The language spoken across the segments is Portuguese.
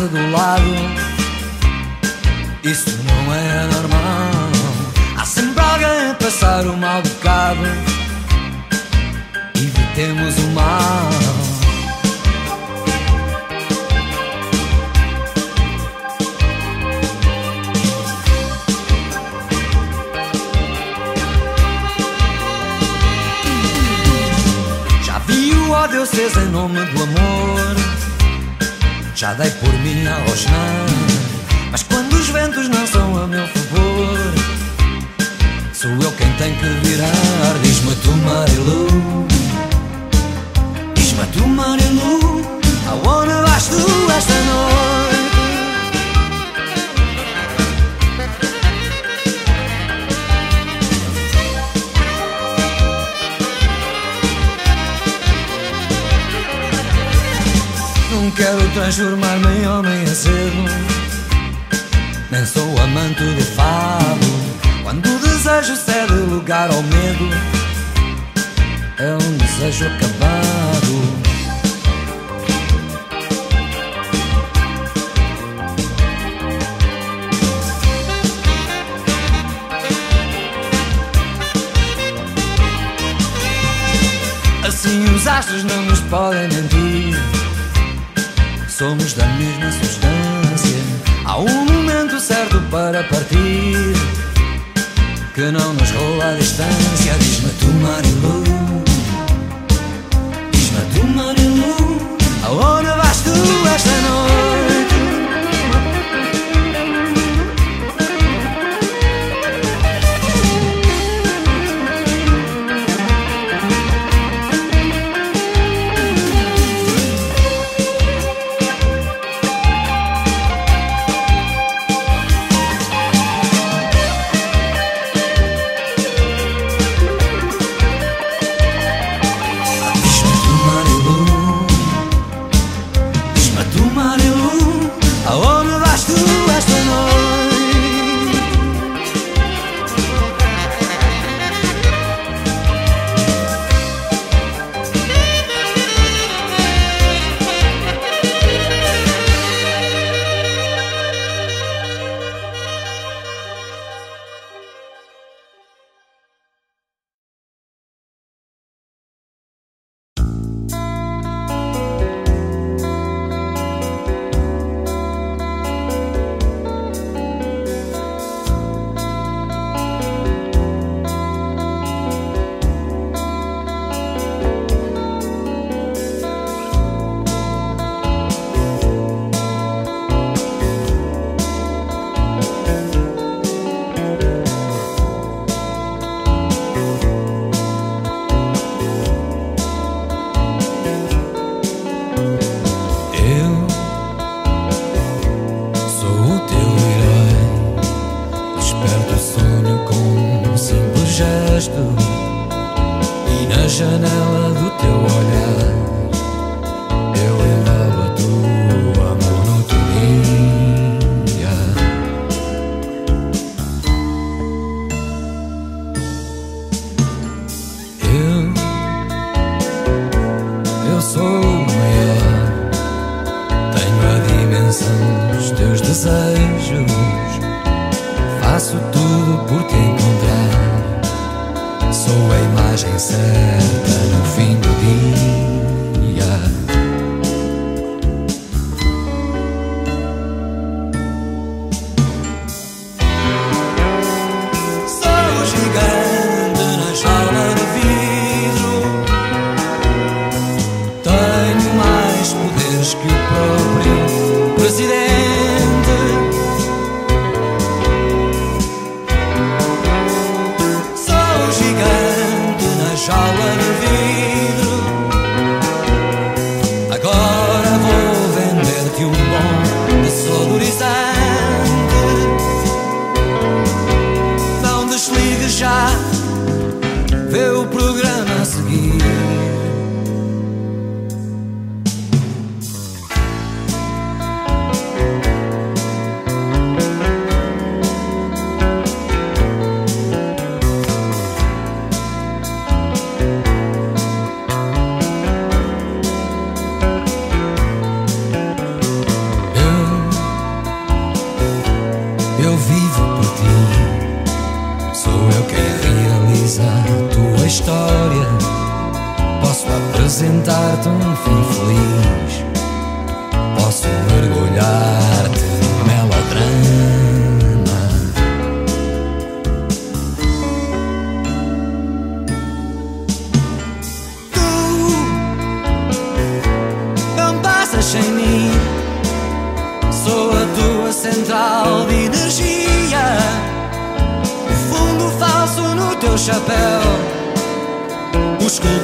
passa do lado. Isso não é normal. Há sempre alguém a passar o mal bocado. Evitemos o mal. Já vi o ódio em nome do amor. Já dei por mim a rosnar. Mas quando os ventos não são a meu favor, sou eu quem tem que virar. Diz-me tu, Marilu. Diz-me tu, Marilu. Aonde vais tu esta noite? Transformar-me em homem acedo Nem sou amante do fado. Quando o desejo cede lugar ao medo É um desejo acabado. Assim os astros não nos podem mentir Somos da mesma substância. Há um momento certo para partir que não nos rola a distância. Diz-me tu, Marilu.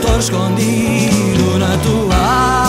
O escultor escondido na tua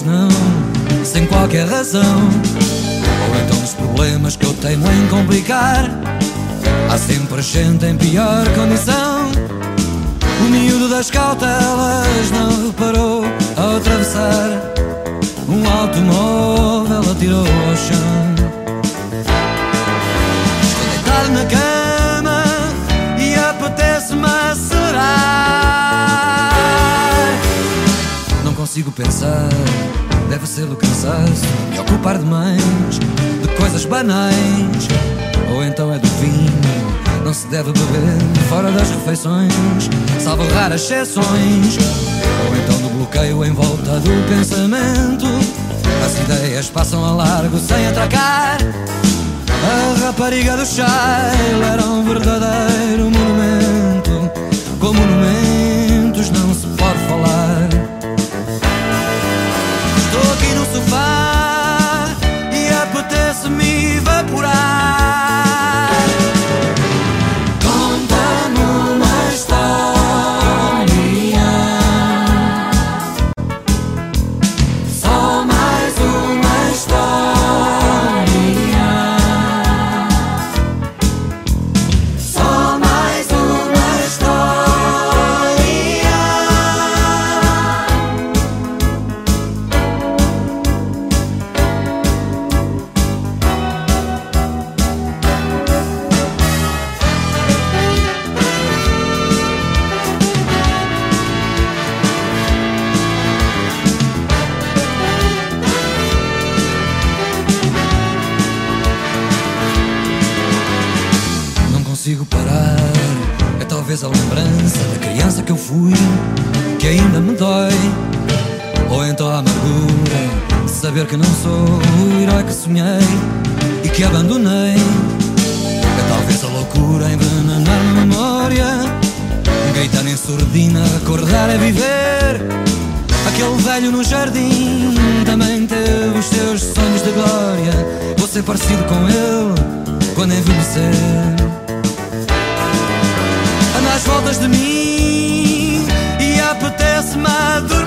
não, sem qualquer razão, ou então dos problemas que eu teimo em complicar. Há sempre gente em pior condição. O miúdo das cautelas não reparou ao atravessar um automóvel, atirou ao chão. Estou deitado na cama consigo pensar, deve ser do cansaço, me ocupar demais de coisas banais. Ou então é do vinho, não se deve beber fora das refeições, salvo raras exceções. Ou então do bloqueio em volta do pensamento, as ideias passam a largo sem atracar. A rapariga do Shile era um verdadeiro monumento. Com monumentos não se pode falar. Estou aqui no sofá e apetece-me evaporar. my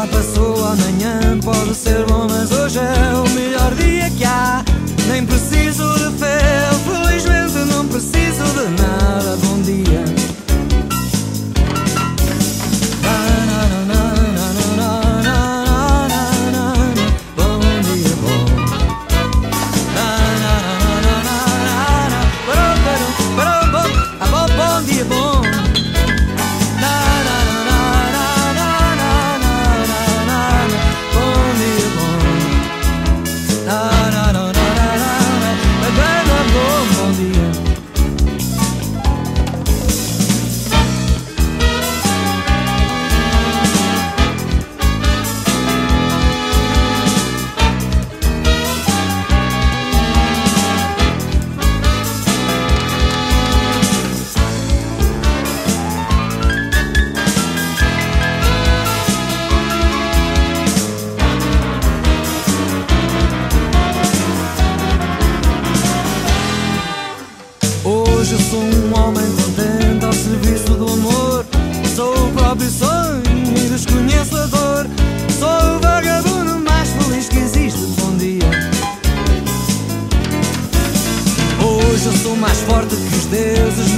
já passou, amanhã pode ser bom, mas hoje é o melhor dia que há. Nem precisa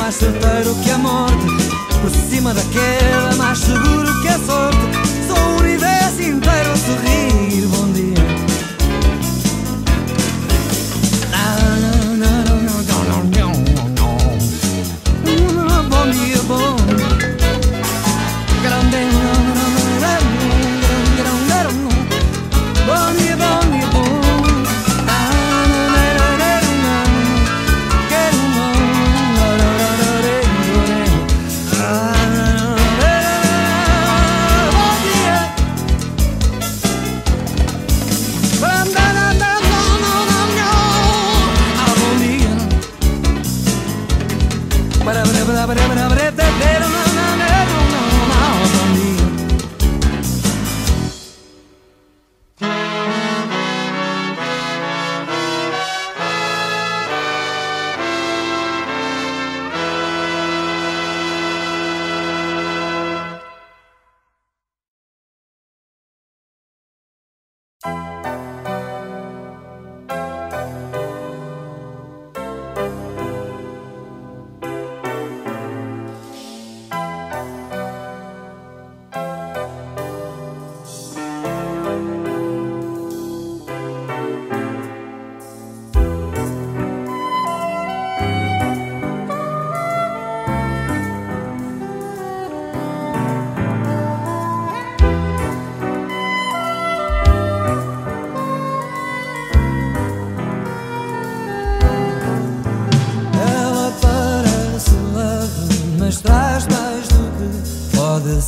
mais certeiro que a morte, por cima daquela mais segura.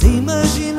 Imagina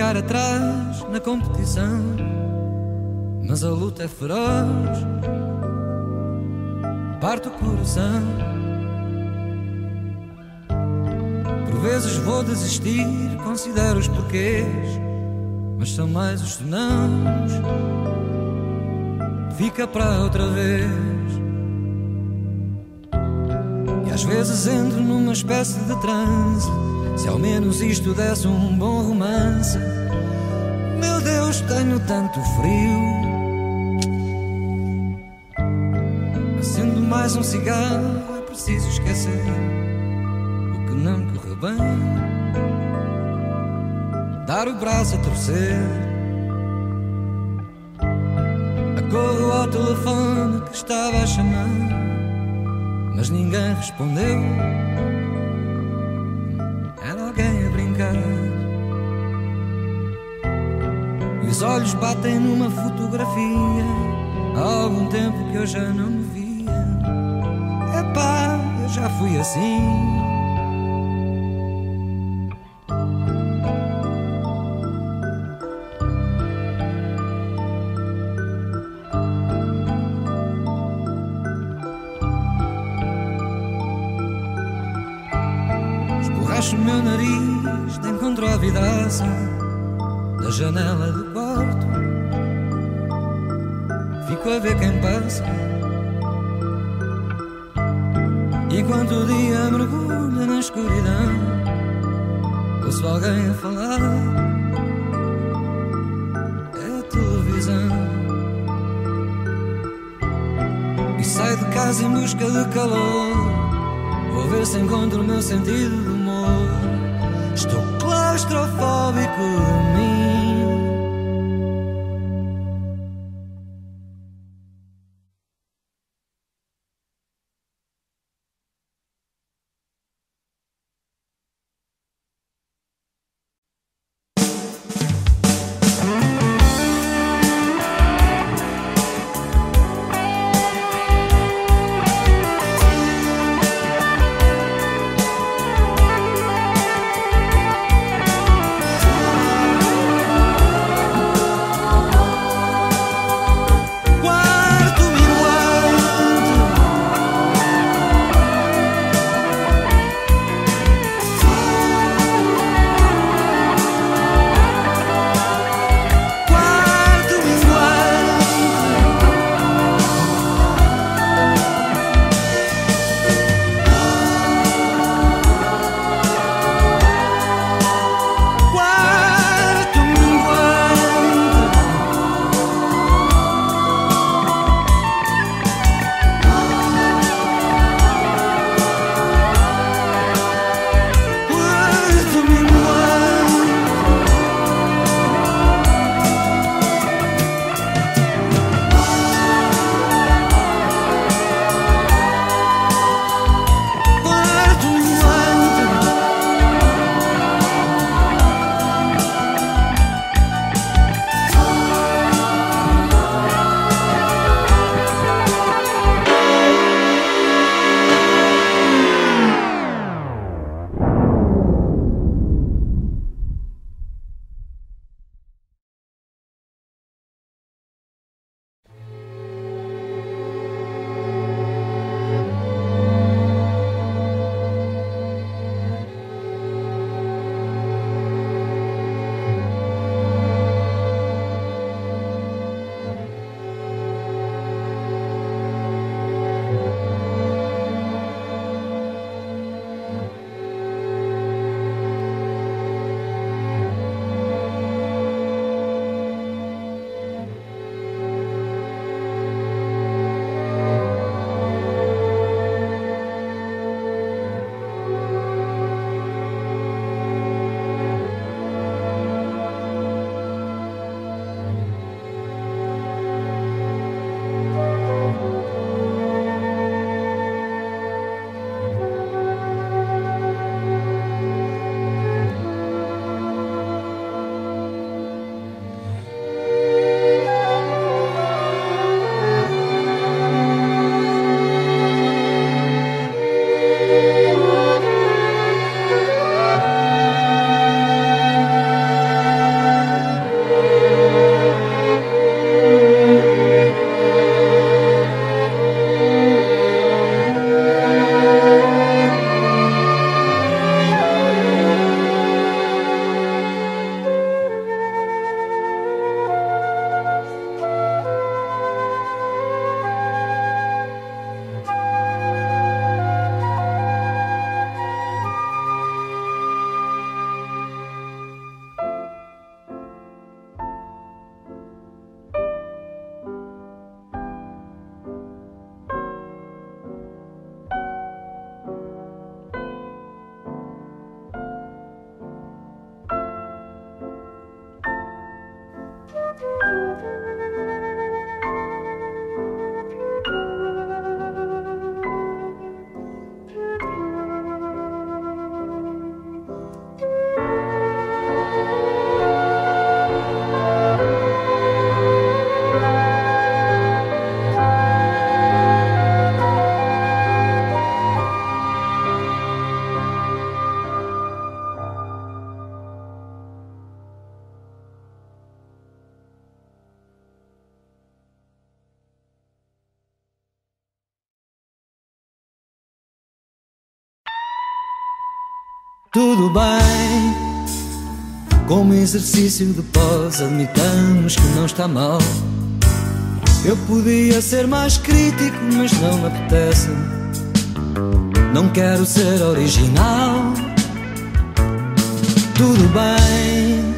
ficar atrás na competição, mas a luta é feroz, parte o coração. Por vezes vou desistir, considero os porquês, mas são mais os senãos. Fica para outra vez. E às vezes entro numa espécie de transe. Se ao menos isto desse um bom romance. Meu Deus, tenho tanto frio. Acendo mais um cigarro, é preciso esquecer o que não correu bem. Dar o braço a torcer. Acorro ao telefone que estava a chamar, mas ninguém respondeu. E os olhos batem numa fotografia. Há algum tempo que eu já não me via. Epá, eu já fui assim. Esborracho o meu nariz de encontro à vidraça da janela do ver quem passa. enquanto o dia mergulha na escuridão, ouço alguém a falar. É a televisão. E saio de casa em busca de calor. Vou ver se encontro o meu sentido de humor. Estou claustrofóbico. Exercício de pós, admitamos que não está mal. Eu podia ser mais crítico, mas não me apetece. Não quero ser original. Tudo bem,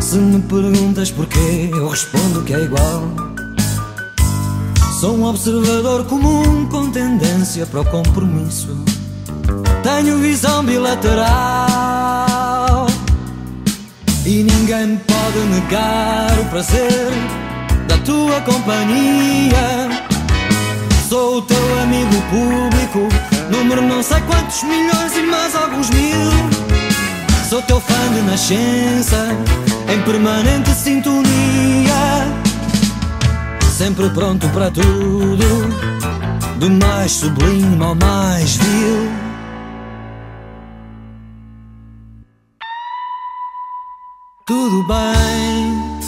se me perguntas porquê, eu respondo que é igual. Sou um observador comum com tendência para o compromisso. Tenho visão bilateral e ninguém pode negar o prazer da tua companhia. Sou o teu amigo público, número não sei quantos milhões e mais alguns mil. Sou teu fã de nascença, em permanente sintonia. Sempre pronto para tudo, do mais sublime ao mais vil. Tudo bem,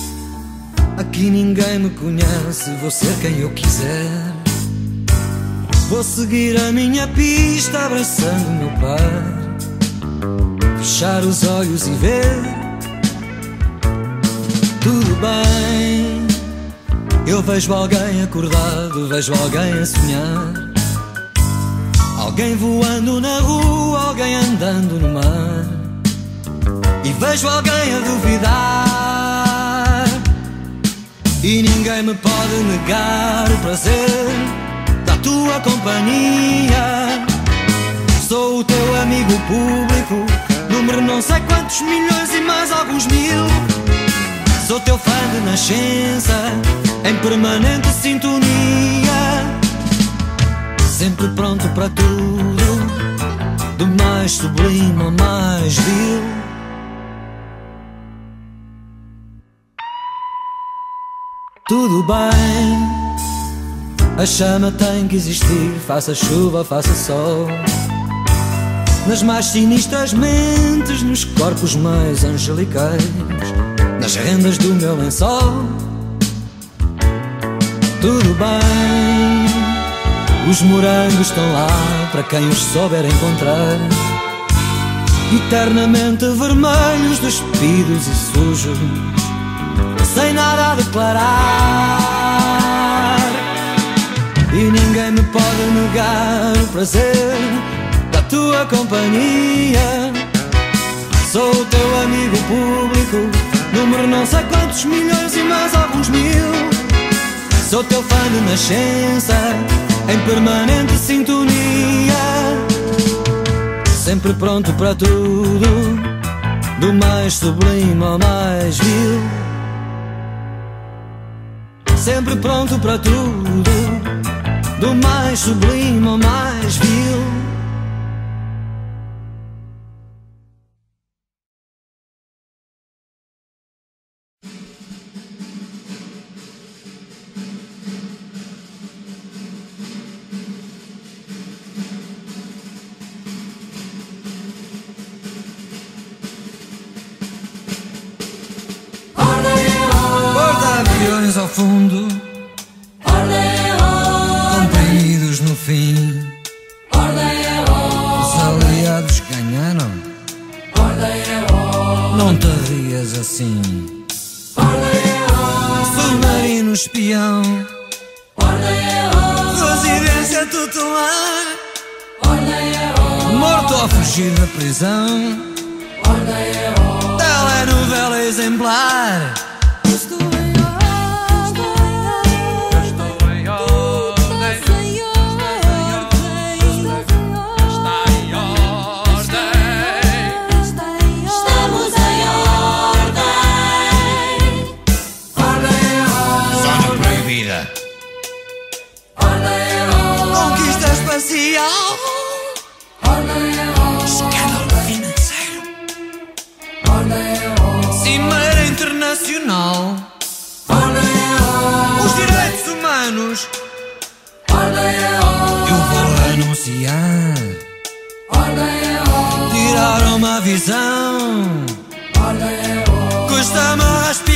aqui ninguém me conhece, vou ser quem eu quiser. Vou seguir a minha pista abraçando o meu par. Fechar os olhos e ver. Tudo bem. Eu vejo alguém acordado, vejo alguém a sonhar. Alguém voando na rua, alguém andando no mar. E vejo alguém a duvidar. E ninguém me pode negar o prazer da tua companhia. Sou o teu amigo público, número não sei quantos milhões e mais alguns mil. Sou teu fã de nascença, em permanente sintonia. Sempre pronto para tudo, do mais sublime ao mais vil. Tudo bem, a chama tem que existir, faça chuva, faça sol. Nas mais sinistras mentes, nos corpos mais angelicais, nas rendas do meu lençol. Tudo bem, os morangos estão lá para quem os souber encontrar. Eternamente vermelhos, despidos e sujos sem nada a declarar. E ninguém me pode negar o prazer da tua companhia. Sou o teu amigo público, número não sei quantos milhões e mais alguns mil. Sou teu fã de nascença, em permanente sintonia. Sempre pronto para tudo, do mais sublime ao mais vil sempre pronto para tudo, do mais sublime Espacial. Escândalo financeiro. Cimeira internacional. Os direitos humanos. Eu vou anunciar. Tirar uma visão. Custa-me respirar.